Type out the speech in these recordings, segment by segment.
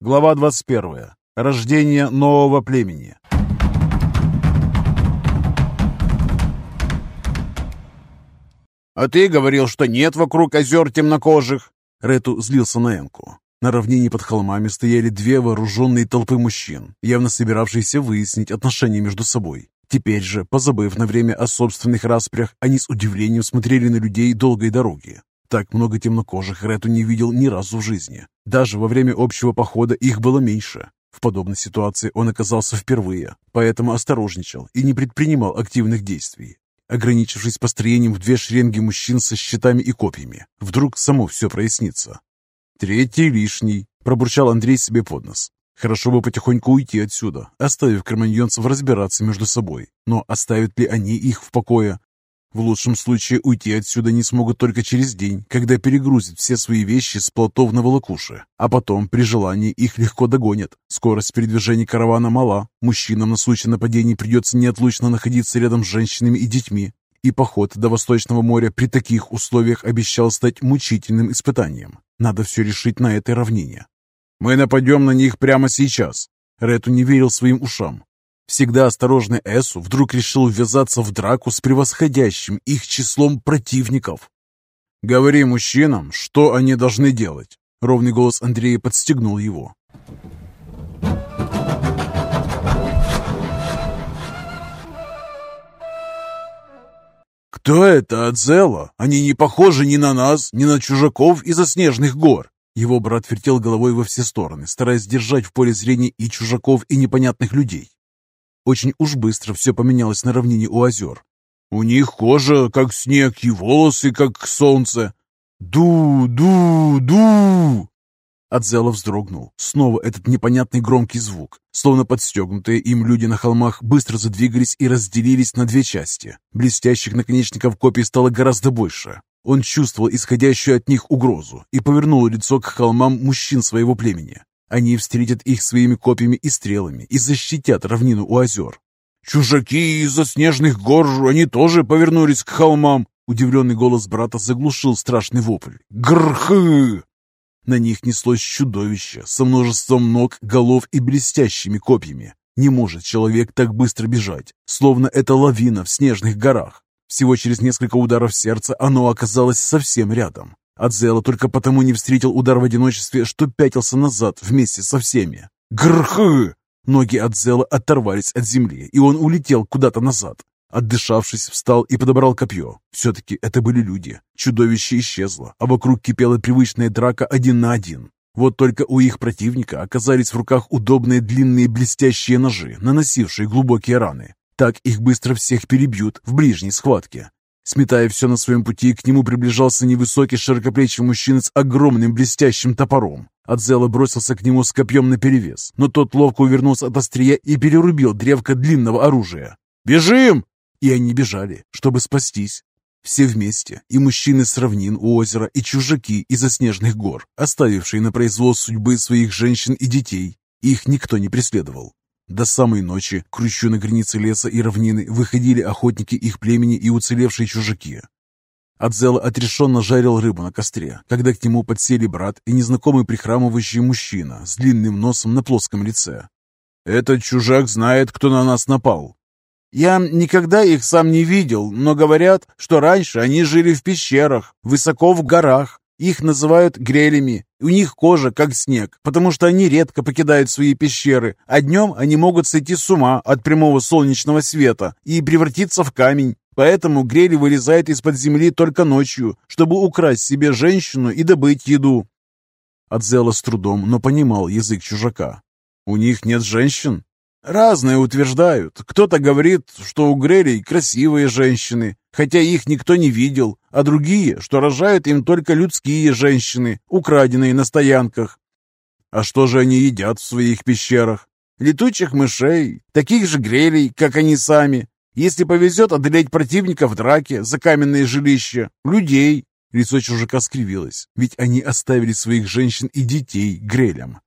Глава 21. Рождение нового племени. «А ты говорил, что нет вокруг озер темнокожих!» Рету злился на Энку. На равнине под холмами стояли две вооруженные толпы мужчин, явно собиравшиеся выяснить отношения между собой. Теперь же, позабыв на время о собственных распрях, они с удивлением смотрели на людей долгой дороги. Так много темнокожих Рету не видел ни разу в жизни. Даже во время общего похода их было меньше. В подобной ситуации он оказался впервые, поэтому осторожничал и не предпринимал активных действий, ограничившись построением в две шеренги мужчин со щитами и копьями. Вдруг само все прояснится. «Третий лишний», – пробурчал Андрей себе под нос. «Хорошо бы потихоньку уйти отсюда, оставив кроманьонцев разбираться между собой. Но оставят ли они их в покое? В лучшем случае уйти отсюда не смогут только через день, когда перегрузят все свои вещи с плотов на волокуши. А потом, при желании, их легко догонят. Скорость передвижения каравана мала. Мужчинам на случай нападений придется неотлучно находиться рядом с женщинами и детьми. И поход до Восточного моря при таких условиях обещал стать мучительным испытанием. Надо все решить на этой равнине. «Мы нападем на них прямо сейчас!» Рету не верил своим ушам. Всегда осторожный Эсу вдруг решил ввязаться в драку с превосходящим их числом противников. «Говори мужчинам, что они должны делать!» Ровный голос Андрея подстегнул его. «Кто это, Адзела? Они не похожи ни на нас, ни на чужаков из-за снежных гор!» Его брат вертел головой во все стороны, стараясь держать в поле зрения и чужаков, и непонятных людей. Очень уж быстро все поменялось на равнине у озер. «У них кожа, как снег, и волосы, как солнце!» «Ду-ду-ду!» Адзела вздрогнул. Снова этот непонятный громкий звук. Словно подстегнутые им люди на холмах быстро задвигались и разделились на две части. Блестящих наконечников копий стало гораздо больше. Он чувствовал исходящую от них угрозу и повернул лицо к холмам мужчин своего племени. Они встретят их своими копьями и стрелами и защитят равнину у озер. «Чужаки из-за снежных гор, они тоже повернулись к холмам!» Удивленный голос брата заглушил страшный вопль. «Грхы!» На них неслось чудовище со множеством ног, голов и блестящими копьями. Не может человек так быстро бежать, словно это лавина в снежных горах. Всего через несколько ударов сердца оно оказалось совсем рядом. Адзела только потому не встретил удар в одиночестве, что пятился назад вместе со всеми. Грхы! Ноги Адзела оторвались от земли, и он улетел куда-то назад. Отдышавшись, встал и подобрал копье. Все-таки это были люди. Чудовище исчезло, а вокруг кипела привычная драка один на один. Вот только у их противника оказались в руках удобные длинные блестящие ножи, наносившие глубокие раны. Так их быстро всех перебьют в ближней схватке. Сметая все на своем пути, к нему приближался невысокий широкоплечий мужчина с огромным блестящим топором. Адзела бросился к нему с копьем наперевес, но тот ловко увернулся от острия и перерубил древко длинного оружия. «Бежим!» И они бежали, чтобы спастись. Все вместе, и мужчины с равнин у озера, и чужаки из снежных гор, оставившие на произвол судьбы своих женщин и детей. Их никто не преследовал. До самой ночи к ручью на границе леса и равнины выходили охотники их племени и уцелевшие чужаки. Адзела отрешенно жарил рыбу на костре, когда к нему подсели брат и незнакомый прихрамывающий мужчина с длинным носом на плоском лице. «Этот чужак знает, кто на нас напал», я никогда их сам не видел, но говорят, что раньше они жили в пещерах, высоко в горах. Их называют грелями. У них кожа как снег, потому что они редко покидают свои пещеры, а днем они могут сойти с ума от прямого солнечного света и превратиться в камень. Поэтому грели вылезают из-под земли только ночью, чтобы украсть себе женщину и добыть еду. Адзела с трудом, но понимал язык чужака. «У них нет женщин?» Разные утверждают. Кто-то говорит, что у Грелей красивые женщины, хотя их никто не видел, а другие, что рожают им только людские женщины, украденные на стоянках. А что же они едят в своих пещерах? Летучих мышей, таких же грелей, как они сами. Если повезет одолеть противника в драке за каменное жилище, людей. Лицо чужака скривилось, ведь они оставили своих женщин и детей грелям.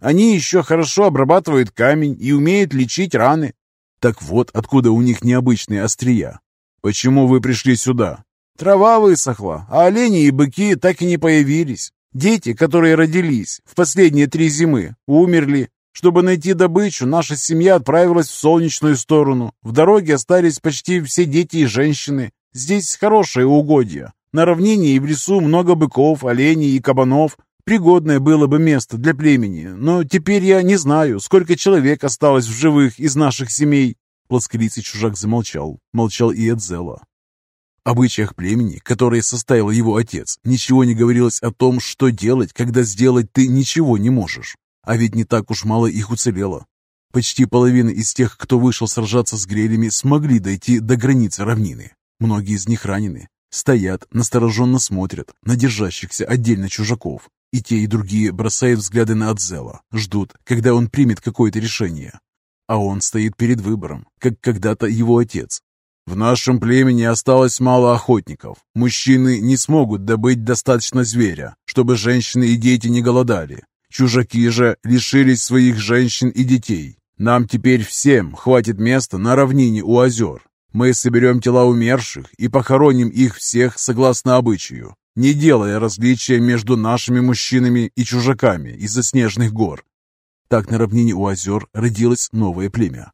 Они еще хорошо обрабатывают камень и умеют лечить раны. Так вот, откуда у них необычные острия. Почему вы пришли сюда? Трава высохла, а олени и быки так и не появились. Дети, которые родились в последние три зимы, умерли. Чтобы найти добычу, наша семья отправилась в солнечную сторону. В дороге остались почти все дети и женщины. Здесь хорошее угодье. На равнине и в лесу много быков, оленей и кабанов. Пригодное было бы место для племени, но теперь я не знаю, сколько человек осталось в живых из наших семей. Плосколицый чужак замолчал. Молчал и Эдзела. обычаях племени, которое составил его отец, ничего не говорилось о том, что делать, когда сделать ты ничего не можешь. А ведь не так уж мало их уцелело. Почти половина из тех, кто вышел сражаться с грелями, смогли дойти до границы равнины. Многие из них ранены. Стоят, настороженно смотрят на держащихся отдельно чужаков. И те, и другие бросают взгляды на Адзела, ждут, когда он примет какое-то решение. А он стоит перед выбором, как когда-то его отец. В нашем племени осталось мало охотников. Мужчины не смогут добыть достаточно зверя, чтобы женщины и дети не голодали. Чужаки же лишились своих женщин и детей. Нам теперь всем хватит места на равнине у озер. Мы соберем тела умерших и похороним их всех согласно обычаю, не делая различия между нашими мужчинами и чужаками из-за снежных гор. Так на равнине у озер родилось новое племя.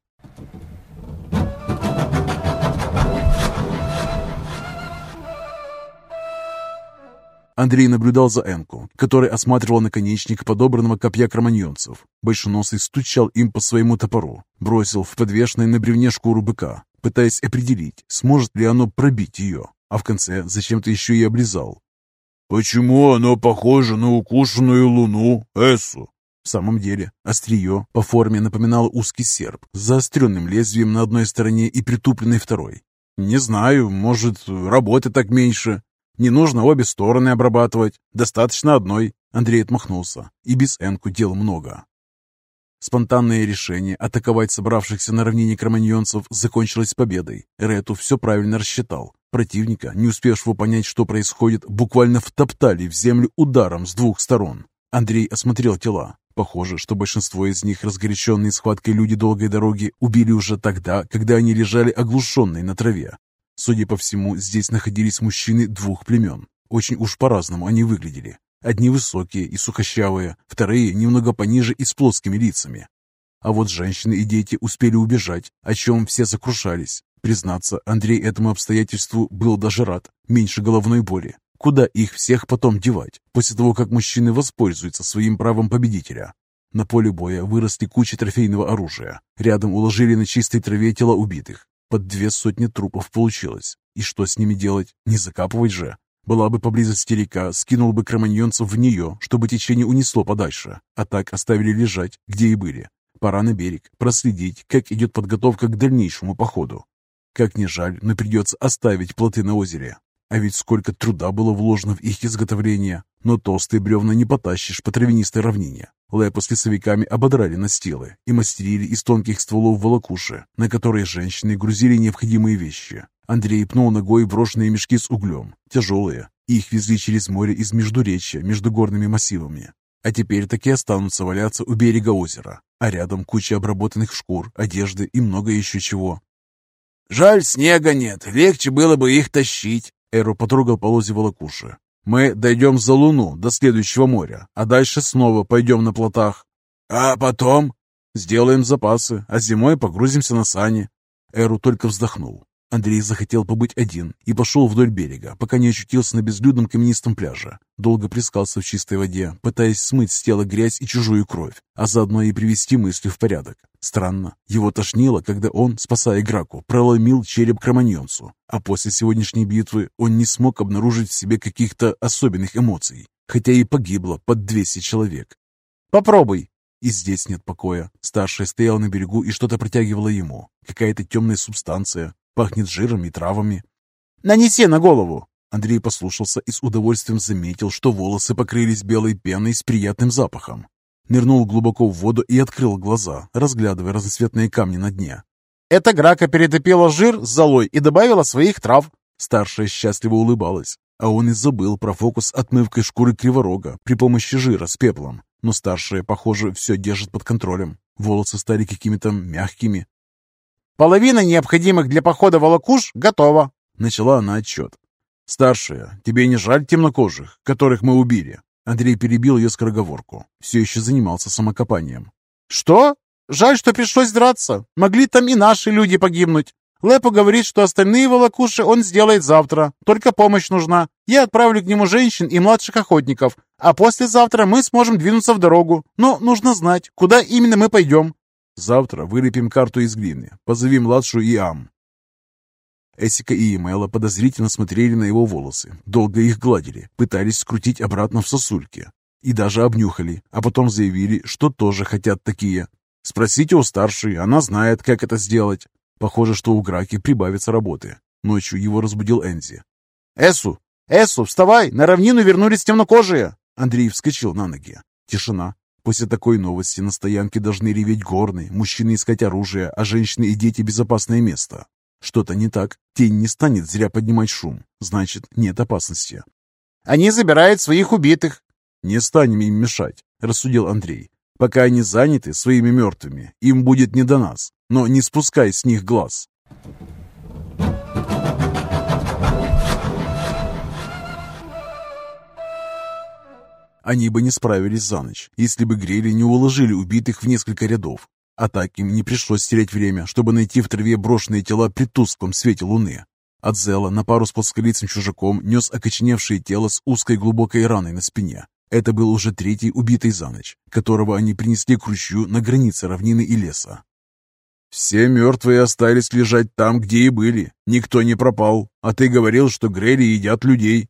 Андрей наблюдал за Энку, который осматривал наконечник подобранного копья кроманьонцев. Большеносый стучал им по своему топору, бросил в подвешенной на бревне шкуру быка, пытаясь определить, сможет ли оно пробить ее, а в конце зачем-то еще и облизал. «Почему оно похоже на укушенную луну, Эссу?» В самом деле, острие по форме напоминало узкий серп с заостренным лезвием на одной стороне и притупленной второй. «Не знаю, может, работы так меньше. Не нужно обе стороны обрабатывать, достаточно одной». Андрей отмахнулся. И без Энку дел много. Спонтанное решение атаковать собравшихся на равнине кроманьонцев закончилось победой. Рету все правильно рассчитал. Противника, не успевшего понять, что происходит, буквально втоптали в землю ударом с двух сторон. Андрей осмотрел тела. Похоже, что большинство из них, разгоряченные схваткой люди долгой дороги, убили уже тогда, когда они лежали оглушенные на траве. Судя по всему, здесь находились мужчины двух племен. Очень уж по-разному они выглядели. Одни высокие и сухощавые, вторые немного пониже и с плоскими лицами. А вот женщины и дети успели убежать, о чем все сокрушались. Признаться, Андрей этому обстоятельству был даже рад, меньше головной боли. Куда их всех потом девать, после того, как мужчины воспользуются своим правом победителя? На поле боя выросли кучи трофейного оружия. Рядом уложили на чистой траве тела убитых. Под две сотни трупов получилось. И что с ними делать? Не закапывать же. Была бы поблизости река, скинул бы кроманьонцев в нее, чтобы течение унесло подальше. А так оставили лежать, где и были. Пора на берег, проследить, как идет подготовка к дальнейшему походу. Как ни жаль, но придется оставить плоты на озере. А ведь сколько труда было вложено в их изготовление. Но толстые бревна не потащишь по травянистой равнине. Лэпу с лесовиками ободрали настилы и мастерили из тонких стволов волокуши, на которые женщины грузили необходимые вещи. Андрей пнул ногой брошенные мешки с углем, тяжелые. Их везли через море из Междуречья, между горными массивами. А теперь таки останутся валяться у берега озера, а рядом куча обработанных шкур, одежды и много еще чего. «Жаль, снега нет, легче было бы их тащить», Эру потрогал полозе волокуши. «Мы дойдем за Луну до следующего моря, а дальше снова пойдем на плотах. А потом?» «Сделаем запасы, а зимой погрузимся на сани». Эру только вздохнул. Андрей захотел побыть один и пошел вдоль берега, пока не очутился на безлюдном каменистом пляже. Долго плескался в чистой воде, пытаясь смыть с тела грязь и чужую кровь, а заодно и привести мысли в порядок. Странно, его тошнило, когда он, спасая Граку, проломил череп кроманьонцу, а после сегодняшней битвы он не смог обнаружить в себе каких-то особенных эмоций, хотя и погибло под 200 человек. «Попробуй!» И здесь нет покоя. Старшая стояла на берегу и что-то протягивала ему. Какая-то темная субстанция, Пахнет жиром и травами. «Нанеси на голову!» Андрей послушался и с удовольствием заметил, что волосы покрылись белой пеной с приятным запахом. Нырнул глубоко в воду и открыл глаза, разглядывая разноцветные камни на дне. «Эта грака перетопила жир с золой и добавила своих трав!» Старшая счастливо улыбалась, а он и забыл про фокус отмывкой шкуры криворога при помощи жира с пеплом. Но старшая, похоже, все держит под контролем. Волосы стали какими-то мягкими, Половина необходимых для похода волокуш готова. Начала она отчет. «Старшая, тебе не жаль темнокожих, которых мы убили?» Андрей перебил ее скороговорку. Все еще занимался самокопанием. «Что? Жаль, что пришлось драться. Могли там и наши люди погибнуть. Лепо говорит, что остальные волокуши он сделает завтра. Только помощь нужна. Я отправлю к нему женщин и младших охотников. А послезавтра мы сможем двинуться в дорогу. Но нужно знать, куда именно мы пойдем. Завтра вылепим карту из глины. Позови младшую и Ам. Эсика и Емела подозрительно смотрели на его волосы, долго их гладили, пытались скрутить обратно в сосульки. И даже обнюхали, а потом заявили, что тоже хотят такие. Спросите у старшей, она знает, как это сделать. Похоже, что у Граки прибавится работы. Ночью его разбудил Энзи. «Эсу! Эсу, вставай! На равнину вернулись темнокожие!» Андрей вскочил на ноги. Тишина. После такой новости на стоянке должны реветь горны, мужчины искать оружие, а женщины и дети безопасное место. Что-то не так. Тень не станет зря поднимать шум. Значит, нет опасности. «Они забирают своих убитых». «Не станем им мешать», — рассудил Андрей. «Пока они заняты своими мертвыми, им будет не до нас. Но не спускай с них глаз». Они бы не справились за ночь, если бы грели не уложили убитых в несколько рядов. А так им не пришлось терять время, чтобы найти в траве брошенные тела при тусклом свете луны. Адзела на пару с плосколицым чужаком нес окоченевшее тело с узкой глубокой раной на спине. Это был уже третий убитый за ночь, которого они принесли к ручью на границе равнины и леса. «Все мертвые остались лежать там, где и были. Никто не пропал. А ты говорил, что грели едят людей».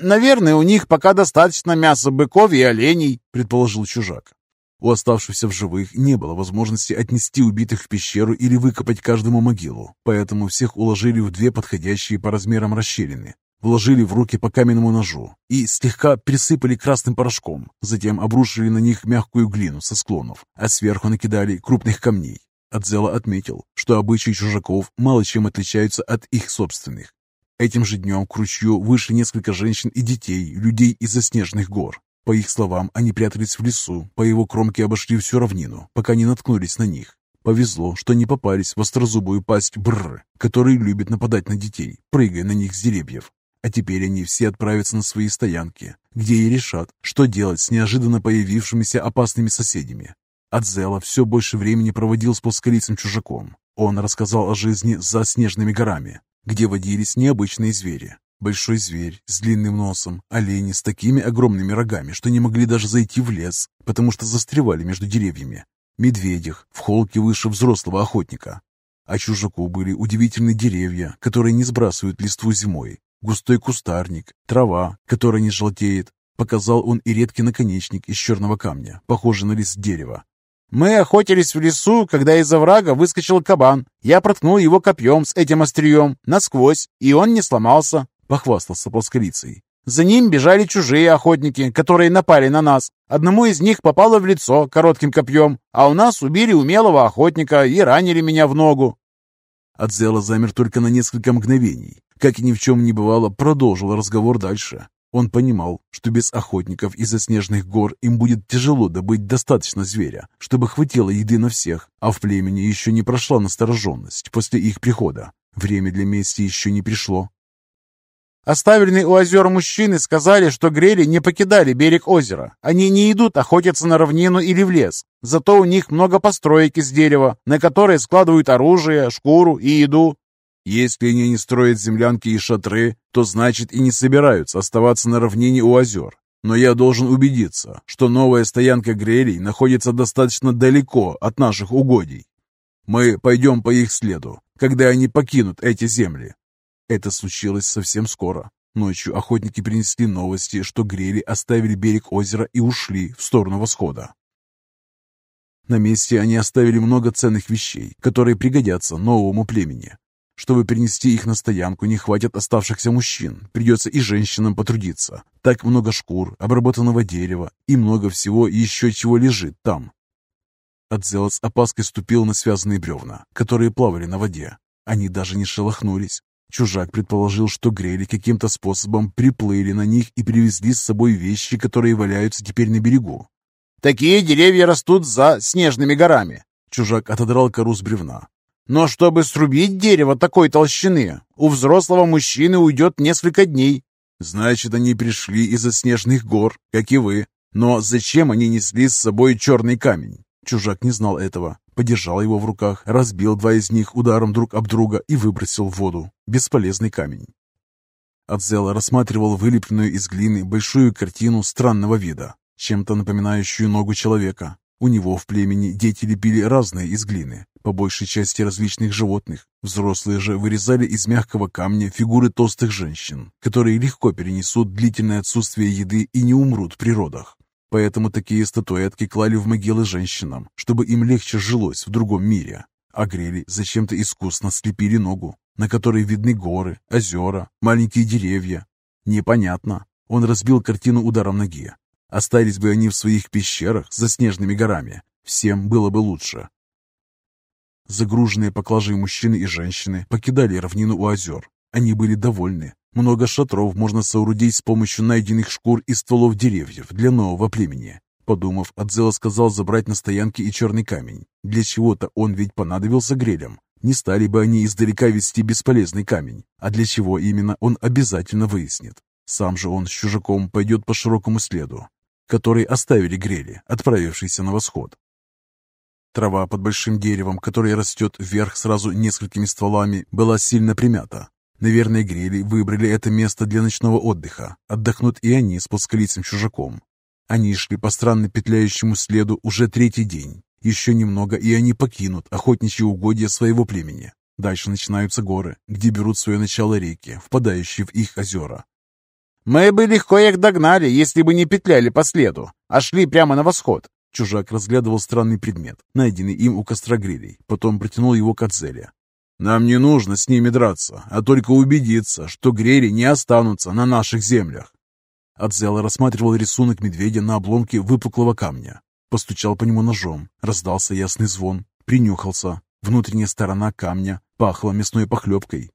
«Наверное, у них пока достаточно мяса быков и оленей», — предположил чужак. У оставшихся в живых не было возможности отнести убитых в пещеру или выкопать каждому могилу, поэтому всех уложили в две подходящие по размерам расщелины, вложили в руки по каменному ножу и слегка присыпали красным порошком, затем обрушили на них мягкую глину со склонов, а сверху накидали крупных камней. Адзела отметил, что обычаи чужаков мало чем отличаются от их собственных. Этим же днем к ручью вышли несколько женщин и детей, людей из заснеженных гор, по их словам, они прятались в лесу, по его кромке обошли всю равнину, пока не наткнулись на них. Повезло, что не попались в острозубую пасть Бррр, который любит нападать на детей, прыгая на них с деревьев. А теперь они все отправятся на свои стоянки, где и решат, что делать с неожиданно появившимися опасными соседями. Адзела все больше времени проводил с плосколицым чужаком. Он рассказал о жизни за снежными горами, где водились необычные звери, Большой зверь с длинным носом, олени с такими огромными рогами, что не могли даже зайти в лес, потому что застревали между деревьях. Медведях в холке выше взрослого охотника. А чужаку были удивительные деревья, которые не сбрасывают листву зимой, густой кустарник, трава, которая не желтеет. Показал он и редкий наконечник из черного камня, похожий на лист дерева. «Мы охотились в лесу, когда из оврага выскочил кабан. Я проткнул его копьем с этим острием насквозь, и он не сломался. — похвастался плоскорицей. «За ним бежали чужие охотники, которые напали на нас. Одному из них попало в лицо коротким копьем, а у нас убили умелого охотника и ранили меня в ногу». Адзела замер только на несколько мгновений. Как и ни в чем не бывало, продолжил разговор дальше. Он понимал, что без охотников из-за снежных гор им будет тяжело добыть достаточно зверя, чтобы хватило еды на всех, а в племени еще не прошла настороженность после их прихода. Время для мести еще не пришло. Оставленные у озера мужчины сказали, что грели не покидали берег озера. Они не идут охотиться на равнину или в лес. Зато у них много построек из дерева, на которые складывают оружие, шкуру и еду. Если они не строят землянки и шатры, то значит и не собираются оставаться на равнине у озер. Но я должен убедиться, что новая стоянка грелей находится достаточно далеко от наших угодий. Мы пойдем по их следу, когда они покинут эти земли. Это случилось совсем скоро. Ночью охотники принесли новости, что грели оставили берег озера и ушли в сторону восхода. На месте они оставили много ценных вещей, которые пригодятся новому племени. Чтобы перенести их на стоянку, не хватит оставшихся мужчин, придется и женщинам потрудиться. Так много шкур, обработанного дерева и много всего еще чего лежит там. Адзел с опаской ступил на связанные бревна, которые плавали на воде. Они даже не шелохнулись. Чужак предположил, что грели каким-то способом приплыли на них и привезли с собой вещи, которые валяются теперь на берегу. «Такие деревья растут за снежными горами!» Чужак отодрал кору с бревна. Но чтобы срубить дерево такой толщины, у взрослого мужчины уйдет несколько дней. Значит, они пришли из-за снежных гор, как и вы. Но зачем они несли с собой черный камень? Чужак не знал этого. Подержал его в руках, разбил два из них ударом друг об друга и выбросил в воду. Бесполезный камень. Адзела рассматривал вылепленную из глины большую картину странного вида, чем-то напоминающую ногу человека. У него в племени дети лепили разные из глины, по большей части различных животных. Взрослые же вырезали из мягкого камня фигуры толстых женщин, которые легко перенесут длительное отсутствие еды и не умрут при родах. Поэтому такие статуэтки клали в могилы женщинам, чтобы им легче жилось в другом мире. А грели зачем-то искусно слепили ногу, на которой видны горы, озера, маленькие деревья. Непонятно. Он разбил картину ударом ноги. Остались бы они в своих пещерах за снежными горами. Всем было бы лучше. Загруженные поклажей мужчины и женщины покидали равнину у озер. Они были довольны. Много шатров можно соорудить с помощью найденных шкур и стволов деревьев для нового племени. Подумав, Адзела сказал забрать на стоянке и черный камень. Для чего-то он ведь понадобился грелям. Не стали бы они издалека вести бесполезный камень. А для чего именно, он обязательно выяснит. Сам же он с чужаком пойдет по широкому следу, который оставили грели, отправившиеся на восход. Трава под большим деревом, которое растет вверх сразу несколькими стволами, была сильно примята. Наверное, грели выбрали это место для ночного отдыха. Отдохнут и они с плосколицым чужаком. Они шли по странно петляющему следу уже третий день. Еще немного, и они покинут охотничьи угодья своего племени. Дальше начинаются горы, где берут свое начало реки, впадающие в их озера. «Мы бы легко их догнали, если бы не петляли по следу, а шли прямо на восход. Чужак разглядывал странный предмет, найденный им у костра грилей, потом протянул его к Адзеле. «Нам не нужно с ними драться, а только убедиться, что грели не останутся на наших землях». Адзела рассматривал рисунок медведя на обломке выпуклого камня. Постучал по нему ножом, раздался ясный звон, принюхался. Внутренняя сторона камня пахла мясной похлебкой.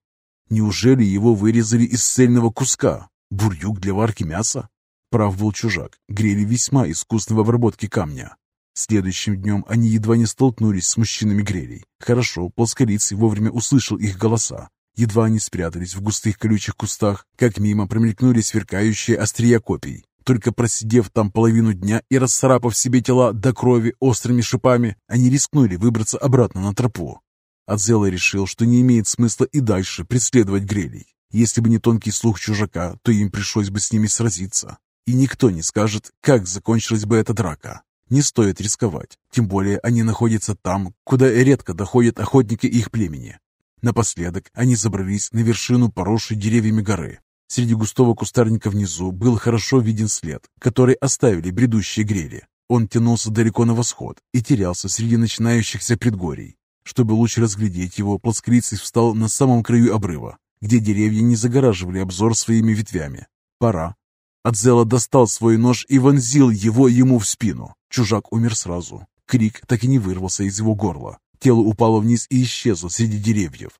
Неужели его вырезали из цельного куска? Бурюк для варки мяса? Прав был чужак, грели весьма искусно в обработке камня. Следующим днем они едва не столкнулись с мужчинами грелей. Хорошо, плосколицый вовремя услышал их голоса. Едва они спрятались в густых колючих кустах, как мимо промелькнули сверкающие острия копий. Только просидев там половину дня и расцарапав себе тела до крови острыми шипами, они рискнули выбраться обратно на тропу. Адзела решил, что не имеет смысла и дальше преследовать грелей. Если бы не тонкий слух чужака, то им пришлось бы с ними сразиться и никто не скажет, как закончилась бы эта драка. Не стоит рисковать, тем более они находятся там, куда редко доходят охотники их племени. Напоследок они забрались на вершину поросшей деревьями горы. Среди густого кустарника внизу был хорошо виден след, который оставили бредущие грели. Он тянулся далеко на восход и терялся среди начинающихся предгорий. Чтобы лучше разглядеть его, плосколицый встал на самом краю обрыва, где деревья не загораживали обзор своими ветвями. Пора. Адзела достал свой нож и вонзил его ему в спину. Чужак умер сразу. Крик так и не вырвался из его горла. Тело упало вниз и исчезло среди деревьев.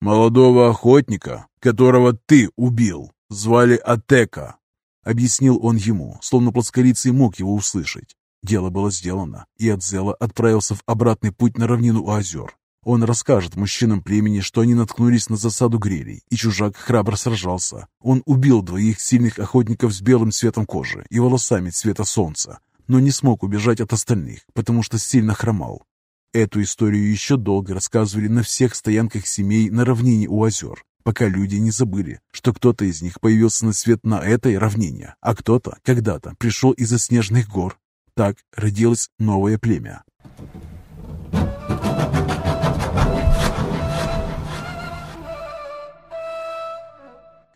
«Молодого охотника, которого ты убил, звали Атека», — объяснил он ему, словно плоскорицый мог его услышать. Дело было сделано, и Адзела отправился в обратный путь на равнину у озер. Он расскажет мужчинам племени, что они наткнулись на засаду грелей, и чужак храбро сражался. Он убил двоих сильных охотников с белым цветом кожи и волосами цвета солнца, но не смог убежать от остальных, потому что сильно хромал. Эту историю еще долго рассказывали на всех стоянках семей на равнине у озер, пока люди не забыли, что кто-то из них появился на свет на этой равнине, а кто-то когда-то пришел из-за снежных гор. Так родилось новое племя.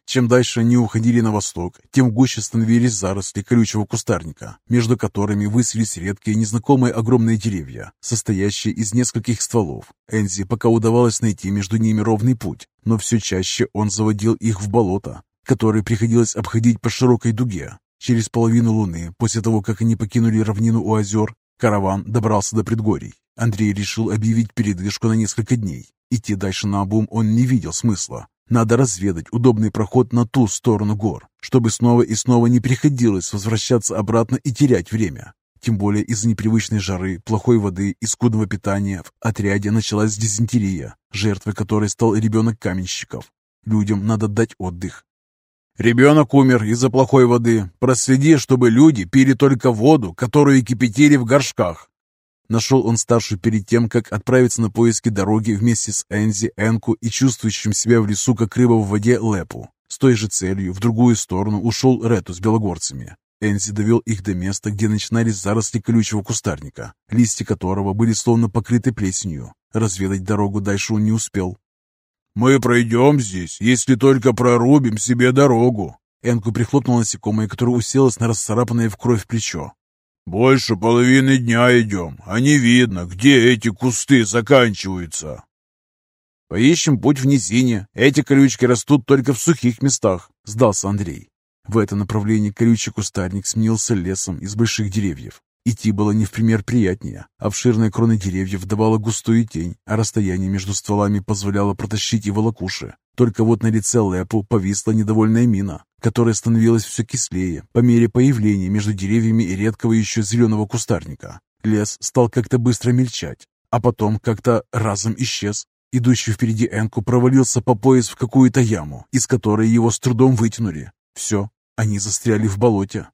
Чем дальше они уходили на восток, тем гуще становились заросли колючего кустарника, между которыми высились редкие незнакомые огромные деревья, состоящие из нескольких стволов. Энзи пока удавалось найти между ними ровный путь, но все чаще он заводил их в болото, которые приходилось обходить по широкой дуге. Через половину луны, после того, как они покинули равнину у озер, караван добрался до предгорий. Андрей решил объявить передышку на несколько дней. Идти дальше на обум он не видел смысла. Надо разведать удобный проход на ту сторону гор, чтобы снова и снова не приходилось возвращаться обратно и терять время. Тем более из-за непривычной жары, плохой воды и скудного питания в отряде началась дизентерия, жертвой которой стал ребенок каменщиков. Людям надо дать отдых. «Ребенок умер из-за плохой воды. Проследи, чтобы люди пили только воду, которую кипятили в горшках». Нашел он старшую перед тем, как отправиться на поиски дороги вместе с Энзи, Энку и чувствующим себя в лесу, как рыба в воде, Лепу. С той же целью в другую сторону ушел Рету с белогорцами. Энзи довел их до места, где начинались заросли колючего кустарника, листья которого были словно покрыты плесенью. Разведать дорогу дальше он не успел. «Мы пройдем здесь, если только прорубим себе дорогу!» Энку прихлопнул насекомое, которое уселось на расцарапанное в кровь плечо. «Больше половины дня идем, а не видно, где эти кусты заканчиваются!» «Поищем путь в низине. Эти колючки растут только в сухих местах», — сдался Андрей. В это направлении колючий кустарник сменился лесом из больших деревьев. Идти было не в пример приятнее. Обширная крона деревьев давала густую тень, а расстояние между стволами позволяло протащить и волокуши. Только вот на лице Лепу повисла недовольная мина, которая становилась все кислее по мере появления между деревьями и редкого еще зеленого кустарника. Лес стал как-то быстро мельчать, а потом как-то разом исчез. Идущий впереди Энку провалился по пояс в какую-то яму, из которой его с трудом вытянули. Все, они застряли в болоте.